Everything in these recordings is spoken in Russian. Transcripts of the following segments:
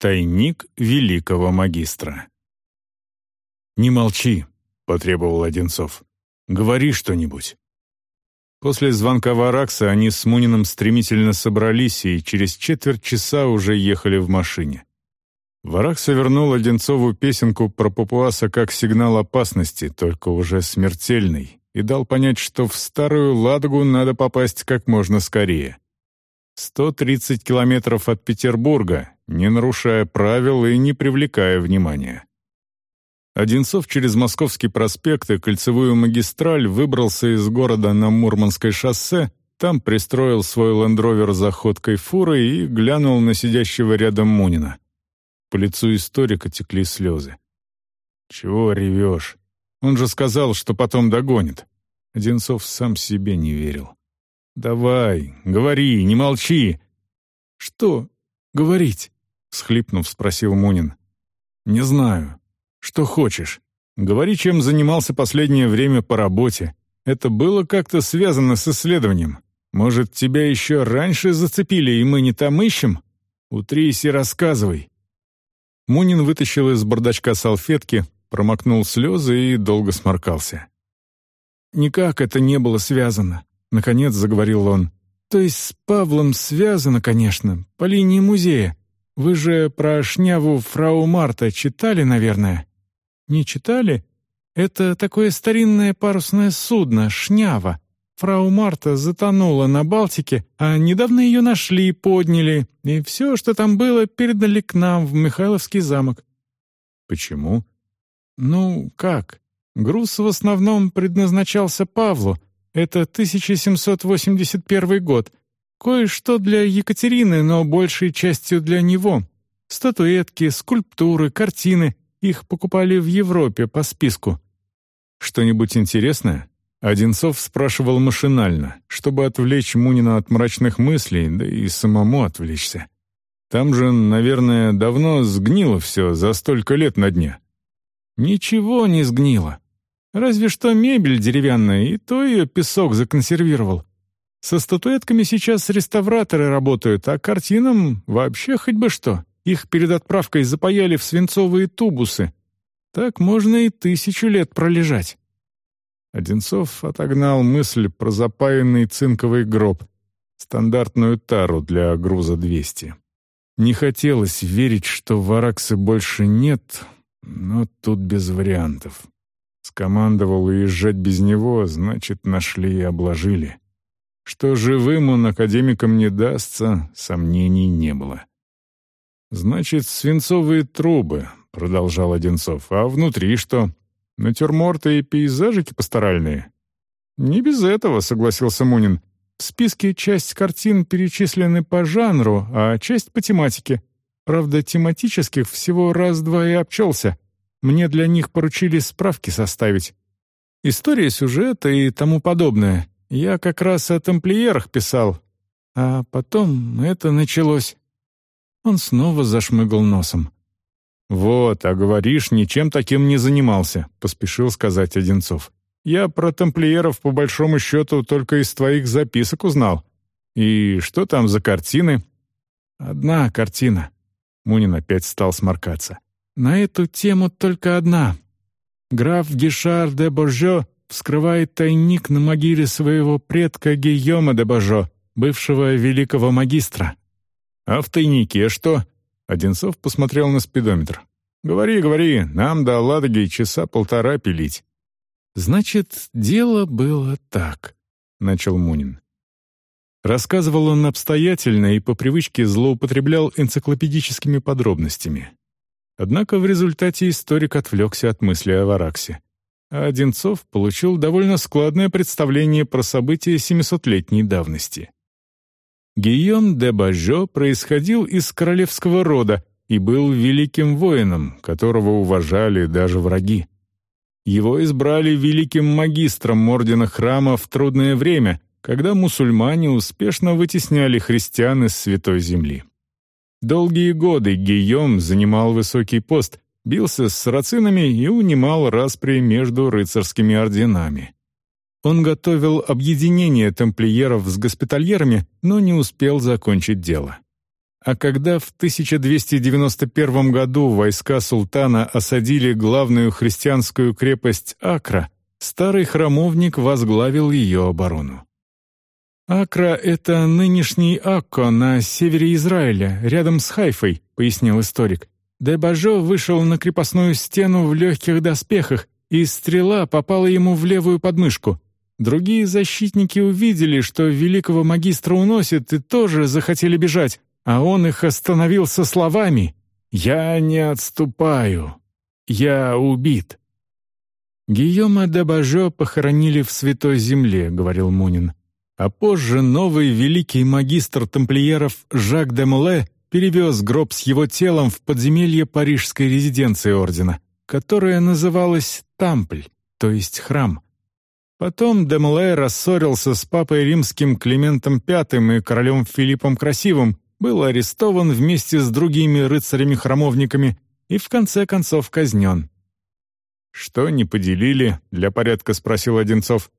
Тайник великого магистра. «Не молчи», — потребовал Одинцов. «Говори что-нибудь». После звонка Варакса они с Муниным стремительно собрались и через четверть часа уже ехали в машине. Варакса вернул Одинцову песенку про папуаса как сигнал опасности, только уже смертельный, и дал понять, что в Старую Ладогу надо попасть как можно скорее. 130 километров от Петербурга, не нарушая правил и не привлекая внимания. Одинцов через Московский проспект и Кольцевую магистраль выбрался из города на Мурманское шоссе, там пристроил свой лендровер за ходкой фуры и глянул на сидящего рядом Мунина. По лицу историка текли слезы. «Чего ревешь? Он же сказал, что потом догонит». Одинцов сам себе не верил. «Давай, говори, не молчи!» «Что говорить?» — схлипнув, спросил Мунин. «Не знаю. Что хочешь. Говори, чем занимался последнее время по работе. Это было как-то связано с исследованием. Может, тебя еще раньше зацепили, и мы не там ищем? Утрись и рассказывай». Мунин вытащил из бардачка салфетки, промокнул слезы и долго сморкался. «Никак это не было связано. — наконец заговорил он. «То есть с Павлом связано, конечно, по линии музея. Вы же про шняву фрау Марта читали, наверное?» «Не читали? Это такое старинное парусное судно, шнява. Фрау Марта затонула на Балтике, а недавно ее нашли и подняли, и все, что там было, передали к нам в Михайловский замок». «Почему?» «Ну, как? Груз в основном предназначался Павлу, это 1781 год. Кое-что для Екатерины, но большей частью для него. Статуэтки, скульптуры, картины. Их покупали в Европе по списку. Что-нибудь интересное? Одинцов спрашивал машинально, чтобы отвлечь Мунина от мрачных мыслей, да и самому отвлечься. Там же, наверное, давно сгнило все за столько лет на дне. Ничего не сгнило. Разве что мебель деревянная, и то ее песок законсервировал. Со статуэтками сейчас реставраторы работают, а картинам вообще хоть бы что. Их перед отправкой запаяли в свинцовые тубусы. Так можно и тысячу лет пролежать. Одинцов отогнал мысль про запаянный цинковый гроб, стандартную тару для груза 200. Не хотелось верить, что вараксы больше нет, но тут без вариантов. Скомандовал уезжать без него, значит, нашли и обложили. Что живым он академикам не дастся, сомнений не было. «Значит, свинцовые трубы», — продолжал Одинцов. «А внутри что? Натюрморты и пейзажики пасторальные?» «Не без этого», — согласился Мунин. «В списке часть картин перечислены по жанру, а часть по тематике. Правда, тематических всего раз-два и обчелся. Мне для них поручили справки составить. История сюжета и тому подобное. Я как раз о тамплиерах писал. А потом это началось. Он снова зашмыгал носом. «Вот, а говоришь, ничем таким не занимался», — поспешил сказать Одинцов. «Я про тамплиеров, по большому счету, только из твоих записок узнал. И что там за картины?» «Одна картина». Мунин опять стал сморкаться. На эту тему только одна. Граф Гишар де Боржо вскрывает тайник на могиле своего предка Гийома де Боржо, бывшего великого магистра. «А в тайнике что?» Одинцов посмотрел на спидометр. «Говори, говори, нам до Ладоги часа полтора пилить». «Значит, дело было так», — начал Мунин. Рассказывал он обстоятельно и по привычке злоупотреблял энциклопедическими подробностями. Однако в результате историк отвлекся от мысли о Вараксе. А Одинцов получил довольно складное представление про события 700-летней давности. Гийом де Бажо происходил из королевского рода и был великим воином, которого уважали даже враги. Его избрали великим магистром ордена храма в трудное время, когда мусульмане успешно вытесняли христиан из Святой Земли. Долгие годы Гийом занимал высокий пост, бился с сарацинами и унимал распри между рыцарскими орденами. Он готовил объединение тамплиеров с госпитальерами, но не успел закончить дело. А когда в 1291 году войска султана осадили главную христианскую крепость Акра, старый храмовник возглавил ее оборону. «Акра — это нынешний Акко на севере Израиля, рядом с Хайфой», — пояснил историк. Дебажо вышел на крепостную стену в легких доспехах, и стрела попала ему в левую подмышку. Другие защитники увидели, что великого магистра уносит, и тоже захотели бежать, а он их остановил со словами «Я не отступаю. Я убит». «Гийома де Бажо похоронили в Святой Земле», — говорил Мунин. А позже новый великий магистр тамплиеров Жак де Муле перевез гроб с его телом в подземелье парижской резиденции ордена, которая называлась Тампль, то есть храм. Потом Демле рассорился с папой римским Климентом V и королем Филиппом Красивым, был арестован вместе с другими рыцарями-храмовниками и в конце концов казнен. «Что не поделили?» — для порядка спросил Одинцов.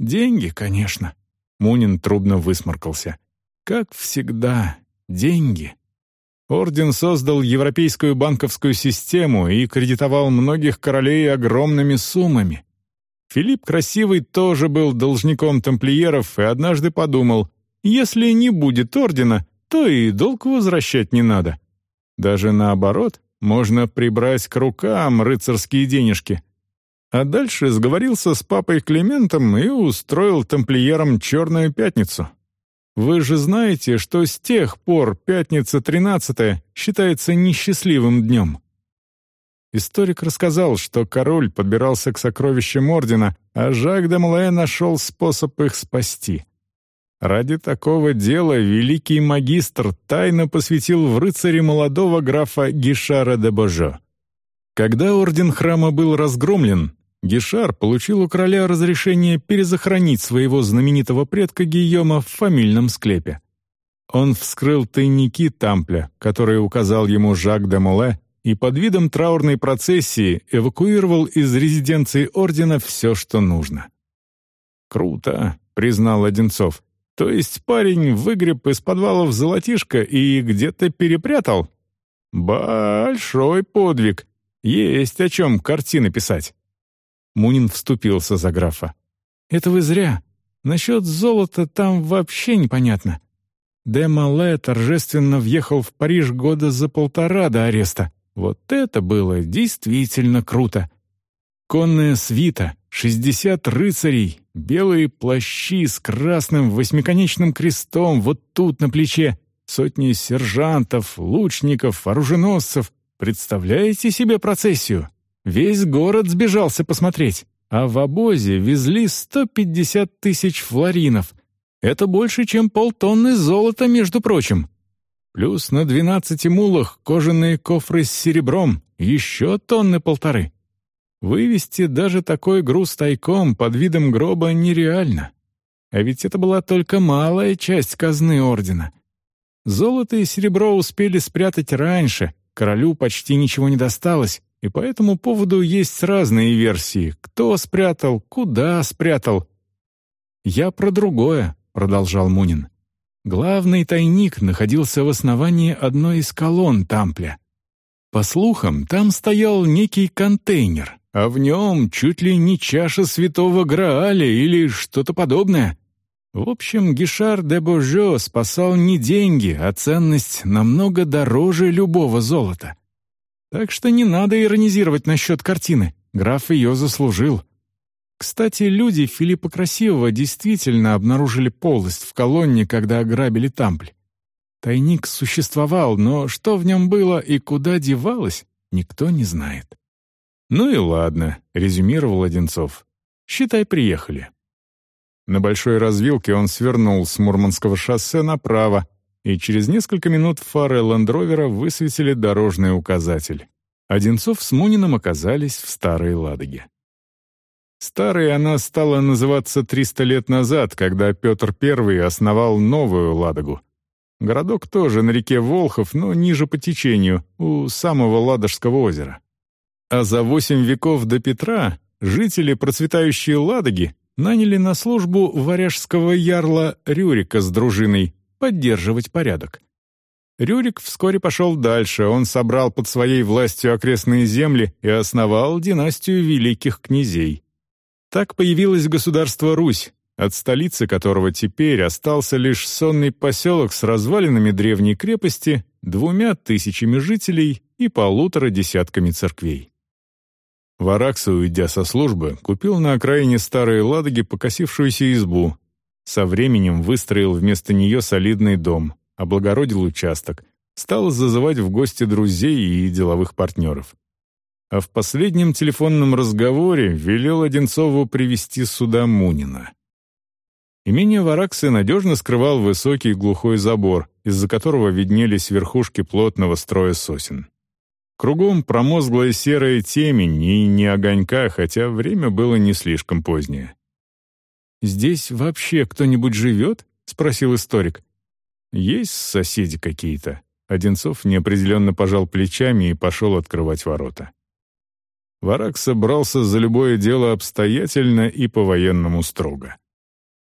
«Деньги, конечно». Мунин трудно высморкался. «Как всегда, деньги». Орден создал европейскую банковскую систему и кредитовал многих королей огромными суммами. Филипп Красивый тоже был должником тамплиеров и однажды подумал, если не будет ордена, то и долг возвращать не надо. Даже наоборот, можно прибрать к рукам рыцарские денежки. А дальше сговорился с папой Климентом и устроил тамплиерам «Черную пятницу». Вы же знаете, что с тех пор пятница 13 считается несчастливым днем. Историк рассказал, что король подбирался к сокровищам ордена, а Жак де Мле нашел способ их спасти. Ради такого дела великий магистр тайно посвятил в рыцаре молодого графа Гишара де Божо. Когда орден храма был разгромлен, Гишар получил у короля разрешение перезахоронить своего знаменитого предка Гийома в фамильном склепе. Он вскрыл тайники Тампля, которые указал ему Жак де Моле, и под видом траурной процессии эвакуировал из резиденции ордена все, что нужно. «Круто», — признал Одинцов. «То есть парень выгреб из подвалов золотишко и где-то перепрятал? Большой подвиг. Есть о чем картины писать». Мунин вступился за графа. «Это вы зря. Насчет золота там вообще непонятно. Де Мале торжественно въехал в Париж года за полтора до ареста. Вот это было действительно круто. Конная свита, шестьдесят рыцарей, белые плащи с красным восьмиконечным крестом вот тут на плече, сотни сержантов, лучников, оруженосцев. Представляете себе процессию? Весь город сбежался посмотреть, а в обозе везли 150 тысяч флоринов. Это больше, чем полтонны золота, между прочим. Плюс на 12 мулах кожаные кофры с серебром, еще тонны полторы. Вывести даже такой груз тайком под видом гроба нереально. А ведь это была только малая часть казны ордена. Золото и серебро успели спрятать раньше, королю почти ничего не досталось, и по этому поводу есть разные версии. Кто спрятал, куда спрятал. «Я про другое», — продолжал Мунин. Главный тайник находился в основании одной из колонн Тампля. По слухам, там стоял некий контейнер, а в нем чуть ли не чаша святого Грааля или что-то подобное. В общем, Гишар де Божо спасал не деньги, а ценность намного дороже любого золота. Так что не надо иронизировать насчет картины. Граф ее заслужил. Кстати, люди Филиппа Красивого действительно обнаружили полость в колонне, когда ограбили Тампль. Тайник существовал, но что в нем было и куда девалось, никто не знает. «Ну и ладно», — резюмировал Одинцов. «Считай, приехали». На большой развилке он свернул с Мурманского шоссе направо, и через несколько минут фары ландровера высветили дорожный указатель. Одинцов с Муниным оказались в Старой Ладоге. Старой она стала называться 300 лет назад, когда Петр I основал новую Ладогу. Городок тоже на реке Волхов, но ниже по течению, у самого Ладожского озера. А за восемь веков до Петра жители процветающей Ладоги наняли на службу варяжского ярла Рюрика с дружиной, поддерживать порядок. Рюрик вскоре пошел дальше, он собрал под своей властью окрестные земли и основал династию великих князей. Так появилось государство Русь, от столицы которого теперь остался лишь сонный поселок с развалинами древней крепости, двумя тысячами жителей и полутора десятками церквей. Варакса, уйдя со службы, купил на окраине Старой Ладоги покосившуюся избу. Со временем выстроил вместо нее солидный дом, облагородил участок, стал зазывать в гости друзей и деловых партнеров. А в последнем телефонном разговоре велел Одинцову привести сюда Мунина. Имение Вараксы надежно скрывал высокий глухой забор, из-за которого виднелись верхушки плотного строя сосен. Кругом промозглая серая темень и не огонька, хотя время было не слишком позднее. «Здесь вообще кто-нибудь живет?» — спросил историк. «Есть соседи какие-то». Одинцов неопределенно пожал плечами и пошел открывать ворота. Варак собрался за любое дело обстоятельно и по-военному строго.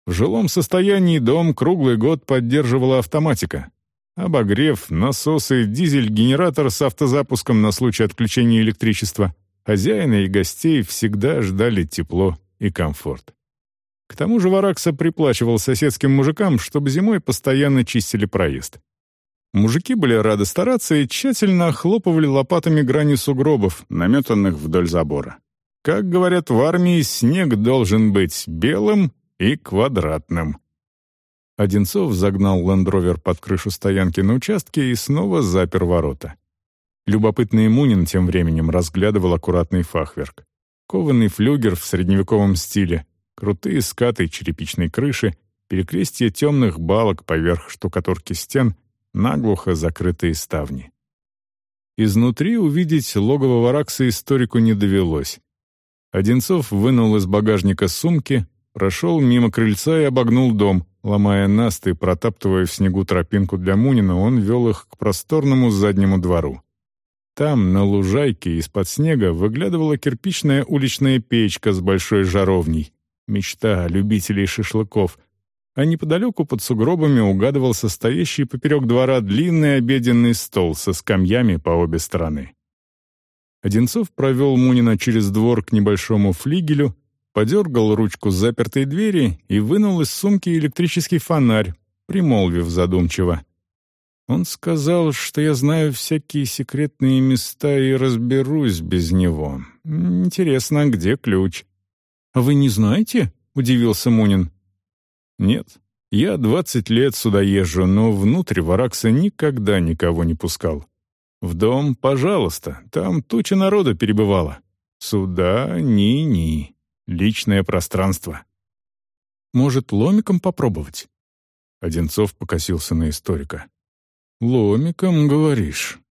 В жилом состоянии дом круглый год поддерживала автоматика. Обогрев, насосы, дизель-генератор с автозапуском на случай отключения электричества. Хозяина и гостей всегда ждали тепло и комфорт. К тому же Варакса приплачивал соседским мужикам, чтобы зимой постоянно чистили проезд. Мужики были рады стараться и тщательно охлопывали лопатами грани сугробов, наметанных вдоль забора. Как говорят в армии, снег должен быть белым и квадратным. Одинцов загнал лендровер под крышу стоянки на участке и снова запер ворота. Любопытный Мунин тем временем разглядывал аккуратный фахверк. Кованный флюгер в средневековом стиле, крутые скаты черепичной крыши, перекрестие темных балок поверх штукатурки стен, наглухо закрытые ставни. Изнутри увидеть логово Варакса историку не довелось. Одинцов вынул из багажника сумки, прошел мимо крыльца и обогнул дом. Ломая насты, протаптывая в снегу тропинку для Мунина, он вел их к просторному заднему двору. Там, на лужайке, из-под снега, выглядывала кирпичная уличная печка с большой жаровней мечта любителей шашлыков, а неподалеку под сугробами угадывался стоящий поперек двора длинный обеденный стол со скамьями по обе стороны. Одинцов провел Мунина через двор к небольшому флигелю, подергал ручку запертой двери и вынул из сумки электрический фонарь, примолвив задумчиво. Он сказал, что я знаю всякие секретные места и разберусь без него. Интересно, где ключ? «А вы не знаете?» — удивился Мунин. «Нет. Я двадцать лет сюда езжу, но внутрь Варакса никогда никого не пускал. В дом, пожалуйста, там туча народа перебывала. Сюда ни-ни. Личное пространство». «Может, ломиком попробовать?» Одинцов покосился на историка. «Ломиком, говоришь?